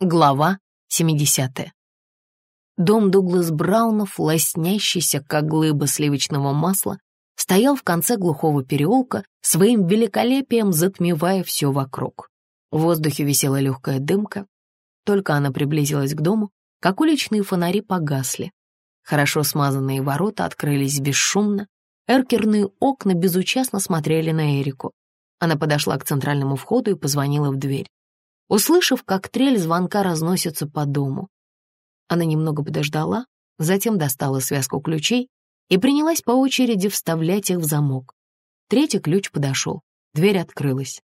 Глава 70. Дом Дуглас Браунов, лоснящийся, как глыба сливочного масла, стоял в конце глухого переулка, своим великолепием затмевая все вокруг. В воздухе висела легкая дымка. Только она приблизилась к дому, как уличные фонари погасли. Хорошо смазанные ворота открылись бесшумно. Эркерные окна безучастно смотрели на Эрику. Она подошла к центральному входу и позвонила в дверь услышав, как трель звонка разносится по дому. Она немного подождала, затем достала связку ключей и принялась по очереди вставлять их в замок. Третий ключ подошел, дверь открылась.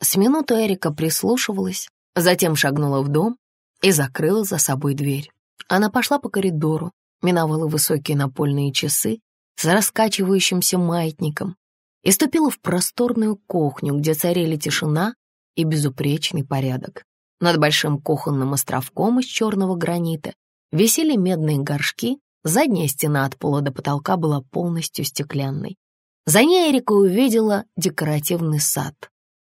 С минуту Эрика прислушивалась, затем шагнула в дом и закрыла за собой дверь. Она пошла по коридору, миновала высокие напольные часы с раскачивающимся маятником и ступила в просторную кухню, где царили тишина и безупречный порядок. Над большим кухонным островком из черного гранита висели медные горшки, задняя стена от пола до потолка была полностью стеклянной. За ней Эрика увидела декоративный сад.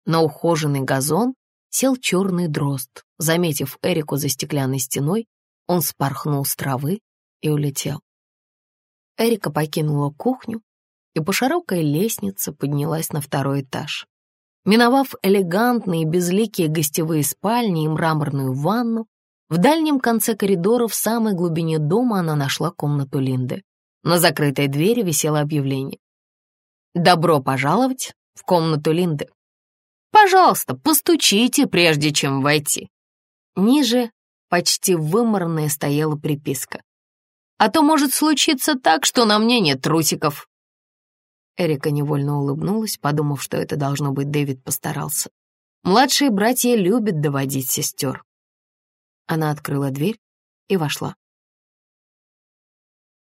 На ухоженный газон сел черный дрозд. Заметив Эрику за стеклянной стеной, он спорхнул с травы и улетел. Эрика покинула кухню и по широкой лестнице поднялась на второй этаж. Миновав элегантные безликие гостевые спальни и мраморную ванну, в дальнем конце коридора в самой глубине дома она нашла комнату Линды. На закрытой двери висело объявление. «Добро пожаловать в комнату Линды. Пожалуйста, постучите, прежде чем войти». Ниже почти выморная стояла приписка. «А то может случиться так, что на мне нет трусиков». Эрика невольно улыбнулась, подумав, что это должно быть Дэвид постарался. Младшие братья любят доводить сестер. Она открыла дверь и вошла.